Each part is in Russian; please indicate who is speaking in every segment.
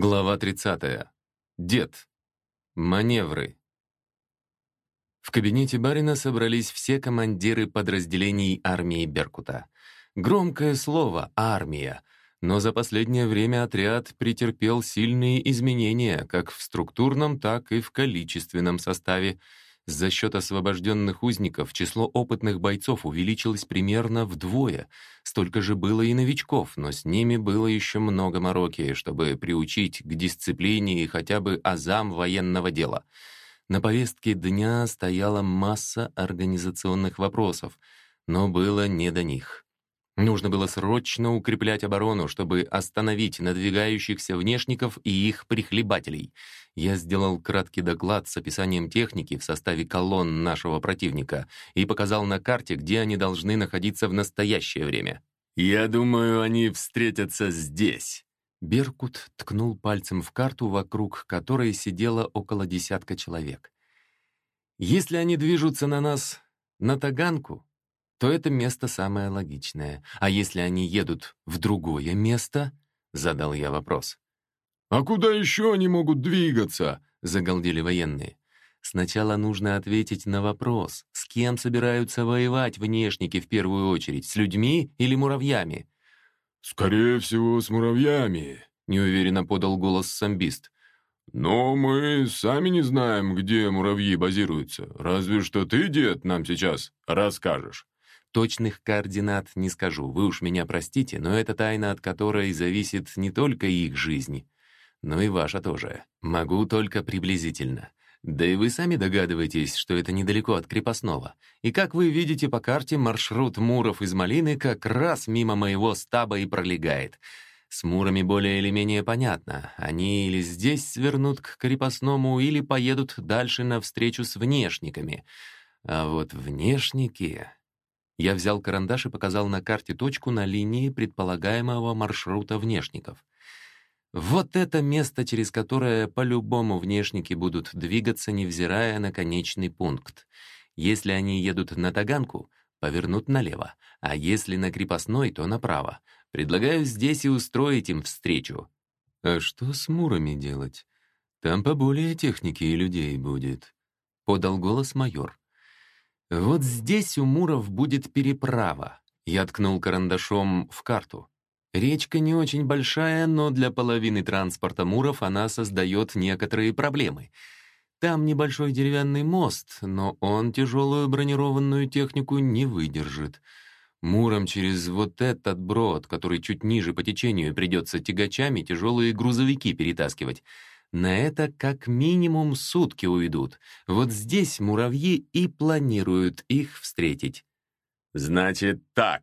Speaker 1: Глава 30. Дед. Маневры. В кабинете барина собрались все командиры подразделений армии Беркута. Громкое слово «армия», но за последнее время отряд претерпел сильные изменения как в структурном, так и в количественном составе. За счет освобожденных узников число опытных бойцов увеличилось примерно вдвое. Столько же было и новичков, но с ними было еще много мороки, чтобы приучить к дисциплине и хотя бы азам военного дела. На повестке дня стояла масса организационных вопросов, но было не до них. Нужно было срочно укреплять оборону, чтобы остановить надвигающихся внешников и их прихлебателей. Я сделал краткий доклад с описанием техники в составе колонн нашего противника и показал на карте, где они должны находиться в настоящее время. «Я думаю, они встретятся здесь». Беркут ткнул пальцем в карту, вокруг которой сидело около десятка человек. «Если они движутся на нас на Таганку, то это место самое логичное. А если они едут в другое место? Задал я вопрос. «А куда еще они могут двигаться?» — загалдели военные. Сначала нужно ответить на вопрос, с кем собираются воевать внешники в первую очередь, с людьми или муравьями?
Speaker 2: «Скорее всего, с муравьями», —
Speaker 1: неуверенно подал голос самбист.
Speaker 2: «Но мы сами не знаем, где муравьи базируются. Разве что ты, дед, нам сейчас расскажешь».
Speaker 1: Точных координат не скажу, вы уж меня простите, но это тайна, от которой зависит не только их жизнь, но и ваша тоже. Могу только приблизительно. Да и вы сами догадываетесь, что это недалеко от крепостного. И как вы видите по карте, маршрут Муров из Малины как раз мимо моего стаба и пролегает. С Мурами более или менее понятно. Они или здесь свернут к крепостному, или поедут дальше навстречу с внешниками. А вот внешники... Я взял карандаш и показал на карте точку на линии предполагаемого маршрута внешников. Вот это место, через которое по-любому внешники будут двигаться, невзирая на конечный пункт. Если они едут на Таганку, повернут налево, а если на крепостной, то направо. Предлагаю здесь и устроить им встречу. А что с Мурами делать? Там поболее техники и людей будет, — подал голос майор. Вот здесь у Муров будет переправа. Я ткнул карандашом в карту. Речка не очень большая, но для половины транспорта Муров она создает некоторые проблемы. Там небольшой деревянный мост, но он тяжелую бронированную технику не выдержит. Муром через вот этот брод, который чуть ниже по течению, придется тягачами тяжелые грузовики перетаскивать. На это как минимум сутки уйдут. Вот здесь муравьи и планируют их встретить.
Speaker 2: «Значит так.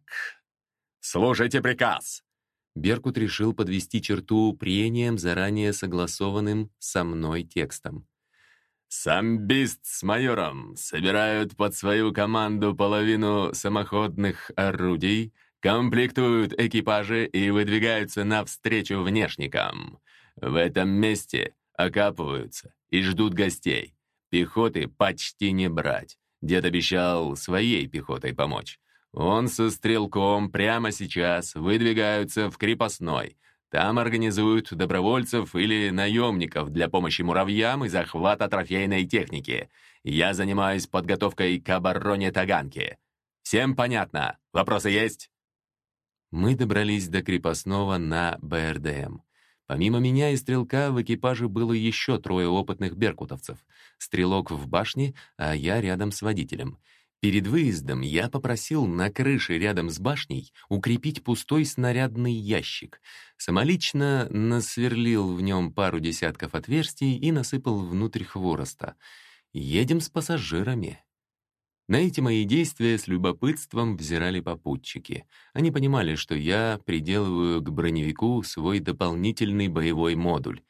Speaker 2: Слушайте приказ!»
Speaker 1: Беркут решил подвести черту прением, заранее согласованным со мной текстом.
Speaker 2: «Самбист с майором собирают под свою команду половину самоходных орудий, комплектуют экипажи и выдвигаются навстречу внешникам. В этом месте окапываются и ждут гостей. Пехоты почти не брать. Дед обещал своей пехотой помочь. Он со стрелком прямо сейчас выдвигаются в крепостной. Там организуют добровольцев или наемников для помощи муравьям и захвата трофейной техники. Я занимаюсь подготовкой к обороне Таганки. Всем понятно? Вопросы есть?
Speaker 1: Мы добрались до крепостного на БРДМ. Помимо меня и стрелка в экипаже было еще трое опытных беркутовцев. Стрелок в башне, а я рядом с водителем. Перед выездом я попросил на крыше рядом с башней укрепить пустой снарядный ящик. Самолично насверлил в нем пару десятков отверстий и насыпал внутрь хвороста. Едем с пассажирами. На эти мои действия с любопытством взирали попутчики. Они понимали, что я приделываю к броневику свой дополнительный боевой модуль.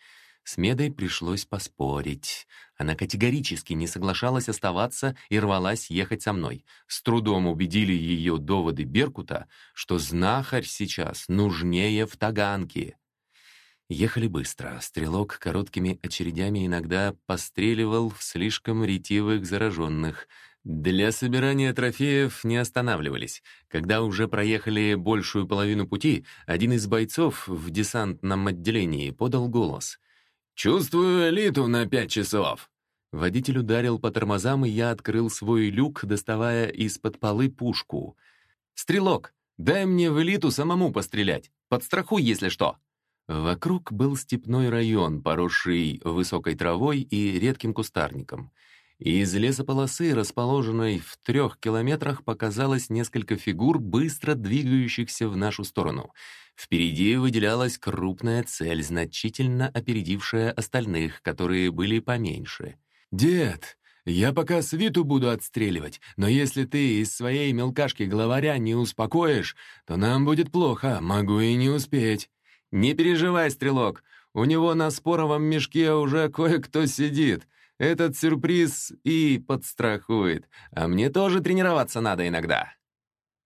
Speaker 1: С Медой пришлось поспорить. Она категорически не соглашалась оставаться и рвалась ехать со мной. С трудом убедили ее доводы Беркута, что знахарь сейчас нужнее в Таганке. Ехали быстро. Стрелок короткими очередями иногда постреливал в слишком ретивых зараженных — Для собирания трофеев не останавливались. Когда уже проехали большую половину пути, один из бойцов в десантном отделении подал голос.
Speaker 2: «Чувствую элиту на пять часов!»
Speaker 1: Водитель ударил по тормозам, и я открыл свой люк, доставая из-под полы пушку. «Стрелок, дай мне в элиту самому пострелять. Подстрахуй, если что!» Вокруг был степной район, поросший высокой травой и редким кустарником. Из лесополосы, расположенной в трех километрах, показалось несколько фигур, быстро двигающихся в нашу сторону. Впереди выделялась крупная цель, значительно опередившая остальных, которые были поменьше.
Speaker 2: «Дед, я пока свиту буду отстреливать, но если ты из своей мелкашки главаря не успокоишь, то нам будет плохо, могу и не успеть».
Speaker 1: «Не переживай, стрелок, у него на споровом мешке уже кое-кто сидит. Этот сюрприз и подстрахует, а мне тоже тренироваться надо иногда».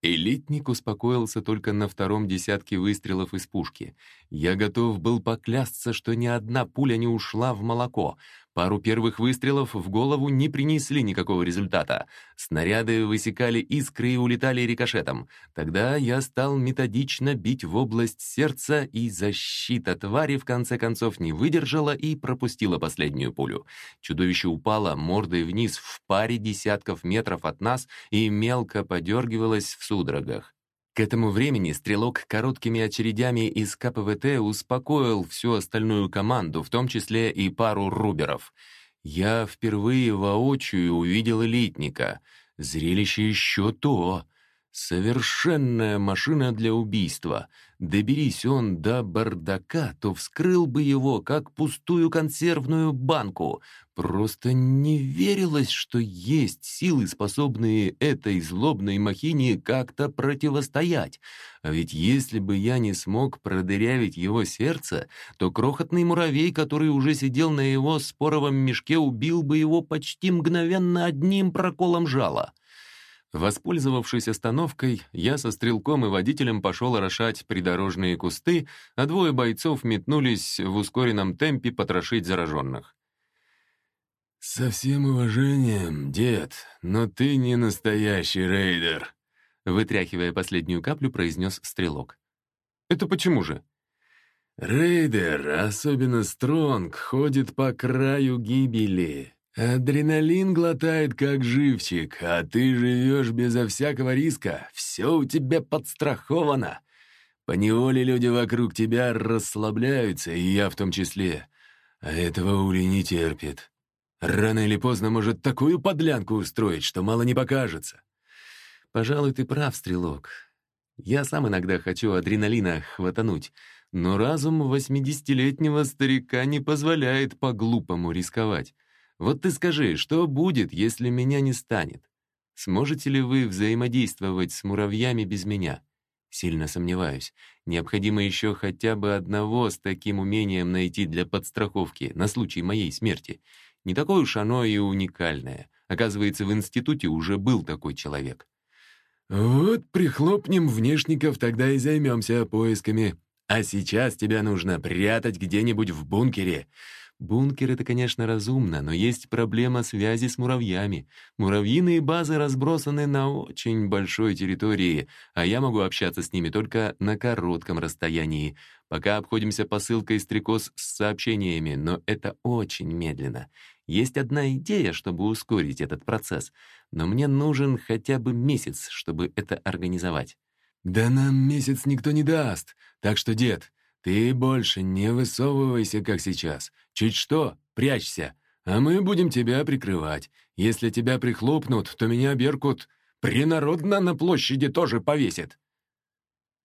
Speaker 1: Элитник успокоился только на втором десятке выстрелов из пушки. Я готов был поклясться, что ни одна пуля не ушла в молоко. Пару первых выстрелов в голову не принесли никакого результата. Снаряды высекали искры и улетали рикошетом. Тогда я стал методично бить в область сердца, и защита твари в конце концов не выдержала и пропустила последнюю пулю. Чудовище упало мордой вниз в паре десятков метров от нас и мелко подергивалось в судорогах. К этому времени стрелок короткими очередями из КПВТ успокоил всю остальную команду, в том числе и пару руберов. Я впервые воочию увидел элитника. Зрелище еще то. Совершенная машина для убийства. Доберись он до бардака, то вскрыл бы его, как пустую консервную банку. Просто не верилось, что есть силы, способные этой злобной махине как-то противостоять. А ведь если бы я не смог продырявить его сердце, то крохотный муравей, который уже сидел на его споровом мешке, убил бы его почти мгновенно одним проколом жала. Воспользовавшись остановкой, я со стрелком и водителем пошел орошать придорожные кусты, а двое бойцов метнулись в ускоренном темпе потрошить зараженных.
Speaker 2: «Со всем уважением, дед, но ты не настоящий рейдер»,
Speaker 1: вытряхивая последнюю каплю, произнес стрелок. «Это почему же?»
Speaker 2: «Рейдер, особенно Стронг, ходит по краю гибели. Адреналин глотает как живчик, а ты живешь безо всякого риска. Все у тебя подстраховано. Поневоле люди вокруг тебя расслабляются, и я в том числе. А этого Ули не терпит. Рано или поздно может такую подлянку устроить, что мало не покажется.
Speaker 1: Пожалуй, ты прав, стрелок. Я сам иногда хочу адреналина хватануть, но разум восьмидесятилетнего старика не позволяет по-глупому рисковать. Вот ты скажи, что будет, если меня не станет? Сможете ли вы взаимодействовать с муравьями без меня? Сильно сомневаюсь. Необходимо еще хотя бы одного с таким умением найти для подстраховки на случай моей смерти. Не такое уж оно и уникальное. Оказывается, в институте уже был такой человек.
Speaker 2: «Вот прихлопнем внешников, тогда и займемся поисками. А сейчас тебя нужно прятать где-нибудь в бункере.
Speaker 1: Бункер — это, конечно, разумно, но есть проблема связи с муравьями. Муравьиные базы разбросаны на очень большой территории, а я могу общаться с ними только на коротком расстоянии. Пока обходимся посылкой стрекоз с сообщениями, но это очень медленно. Есть одна идея, чтобы ускорить этот процесс, но мне нужен хотя бы месяц, чтобы это организовать.
Speaker 2: «Да нам месяц никто не даст, так что, дед, ты больше не высовывайся, как сейчас. Чуть что, прячься, а мы будем тебя прикрывать. Если тебя прихлопнут, то меня Беркут принародно на площади тоже повесит».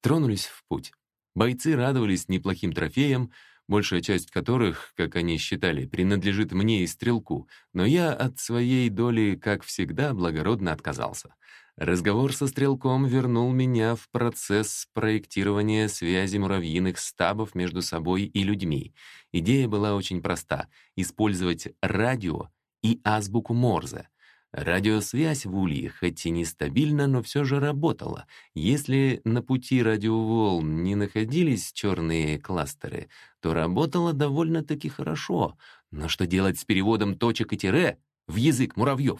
Speaker 1: Тронулись в путь. Бойцы радовались неплохим трофеям, большая часть которых, как они считали, принадлежит мне и стрелку, но я от своей доли, как всегда, благородно отказался. Разговор со стрелком вернул меня в процесс проектирования связи муравьиных стабов между собой и людьми. Идея была очень проста — использовать радио и азбуку Морзе. Радиосвязь в Улье, хоть и нестабильна, но все же работала. Если на пути радиоволн не находились черные кластеры, то работала довольно-таки хорошо. Но что делать с переводом точек и тире в язык муравьев?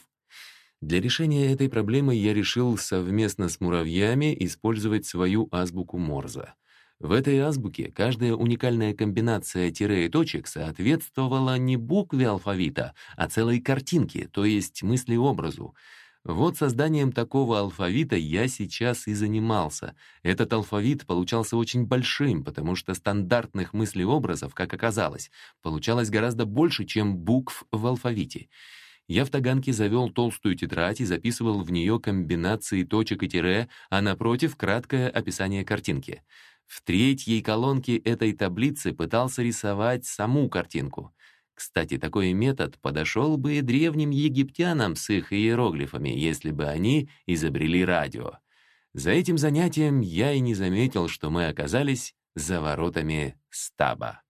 Speaker 1: Для решения этой проблемы я решил совместно с муравьями использовать свою азбуку Морза. В этой азбуке каждая уникальная комбинация тире и точек соответствовала не букве алфавита, а целой картинке, то есть мысли-образу. Вот созданием такого алфавита я сейчас и занимался. Этот алфавит получался очень большим, потому что стандартных мыслеобразов, как оказалось, получалось гораздо больше, чем букв в алфавите. Я в Таганке завел толстую тетрадь и записывал в нее комбинации точек и тире, а напротив — краткое описание картинки. В третьей колонке этой таблицы пытался рисовать саму картинку. Кстати, такой метод подошел бы и древним египтянам с их иероглифами, если бы они изобрели радио. За этим занятием я и не заметил, что мы оказались за воротами стаба.